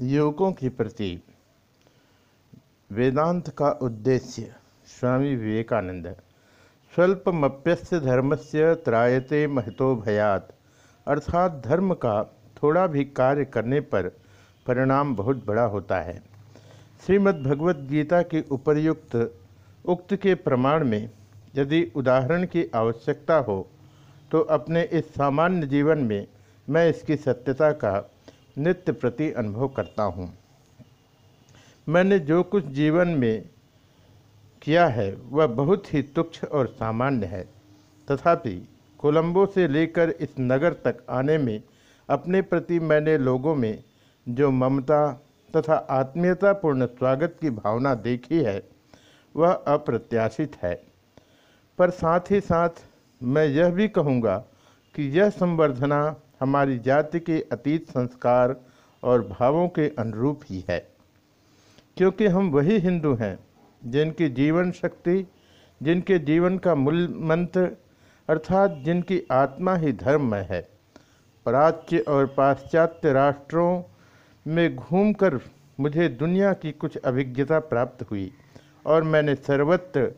युवकों के प्रति वेदांत का उद्देश्य स्वामी विवेकानंद। स्वल्पमप्यस्य धर्मस्य त्रायते महतो भयात। अर्थात धर्म का थोड़ा भी कार्य करने पर परिणाम बहुत बड़ा होता है। श्रीमद् भगवत गीता की उपर्युक्त उक्त के प्रमाण में यदि उदाहरण की आवश्यकता हो तो अपने इस सामान्य जीवन में मैं इसकी सत्यता का नित्य प्रति अनुभव करता हूँ। मैंने जो कुछ जीवन में किया है, वह बहुत ही तुच्छ और सामान्य है। तथापि, कोलंबो से लेकर इस नगर तक आने में अपने प्रति मैंने लोगों में जो ममता तथा आत्मीयतापूर्ण स्वागत की भावना देखी है, वह अप्रत्याशित है। पर साथ ही साथ मैं यह भी कहूँगा कि यह संवर्धना हमारी जाति के अतीत संस्कार और भावों के अनुरूप ही है। क्योंकि हम वही हिंदू हैं, जिनकी जीवन शक्ति, जिनके जीवन का मूल मंत्र, अर्थात जिनकी आत्मा ही धर्म में है, प्राच्य और पाश्चात्य राष्ट्रों में घूमकर मुझे दुनिया की कुछ अभिज्ञता प्राप्त हुई और मैंने सर्वत्र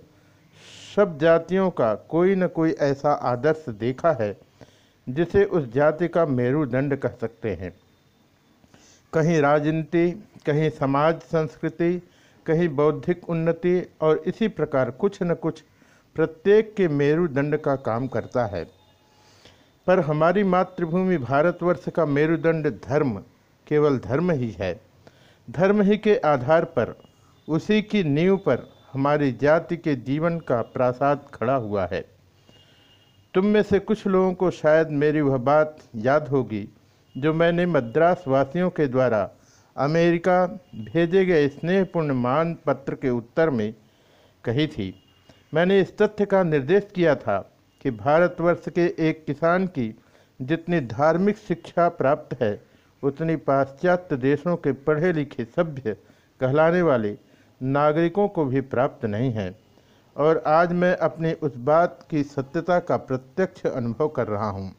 सब जातियों का कोई न कोई ऐसा आदर्श देखा है जिसे उस जाति का मेरुदंड कह सकते हैं। कहीं राजनीति, कहीं समाज, संस्कृति, कहीं बौद्धिक उन्नति और इसी प्रकार कुछ न कुछ प्रत्येक के मेरुदंड का काम करता है। पर हमारी मातृभूमि भारतवर्ष का मेरुदंड धर्म, केवल धर्म ही है। धर्म ही के आधार पर, उसी की नींव पर हमारी जाति के जीवन का प्रासाद खड़ा हुआ है। तुम में से कुछ लोगों को शायद मेरी वह बात याद होगी, जो मैंने मद्रास वासियों के द्वारा अमेरिका भेजे गए स्नेहपूर्ण मान पत्र के उत्तर में कही थी। मैंने इस तथ्य का निर्देश किया था कि भारतवर्ष के एक किसान की जितनी धार्मिक शिक्षा प्राप्त है, उतनी पाश्चात्य देशों के पढ़े लिखे सभ्य कहलाने वाले नागरिकों को भी प्राप्त नहीं है। और आज मैं अपनी उस बात की सत्यता का प्रत्यक्ष अनुभव कर रहा हूँ।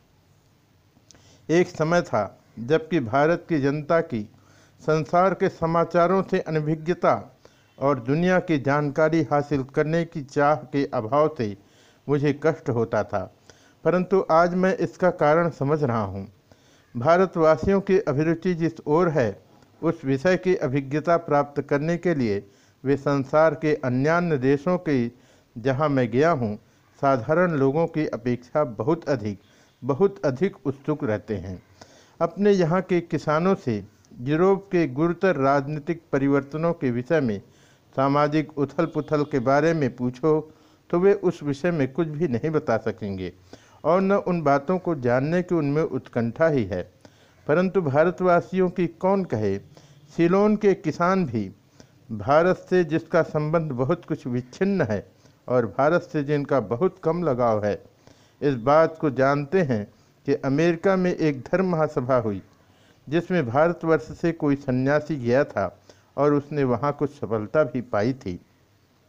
एक समय था, जबकि भारत की जनता की संसार के समाचारों से अनभिज्ञता और दुनिया की जानकारी हासिल करने की चाह के अभाव से मुझे कष्ट होता था। परंतु आज मैं इसका कारण समझ रहा हूँ। भारतवासियों की अभिरुचि जिस ओर है, उस विषय की अभिज्ञता प्राप्त करने के लिए वे संसार के अन्यान्य देशों के जहाँ मैं गया हूँ, साधारण लोगों की अपेक्षा बहुत अधिक बहुत अधिक उत्सुक रहते हैं। अपने यहाँ के किसानों से यूरोप के गुरुतर राजनीतिक परिवर्तनों के विषय में सामाजिक उथल पुथल के बारे में पूछो तो वे उस विषय में कुछ भी नहीं बता सकेंगे, और न उन बातों को जानने की उनमें उत्कंठा ही है। परंतु भारतवासियों की कौन कहे, सिलोन के किसान भी, भारत से जिसका संबंध बहुत कुछ विच्छिन्न है और भारत से जिनका बहुत कम लगाव है, इस बात को जानते हैं कि अमेरिका में एक धर्म महासभा हुई, जिसमें भारतवर्ष से कोई सन्यासी गया था और उसने वहाँ कुछ सफलता भी पाई थी।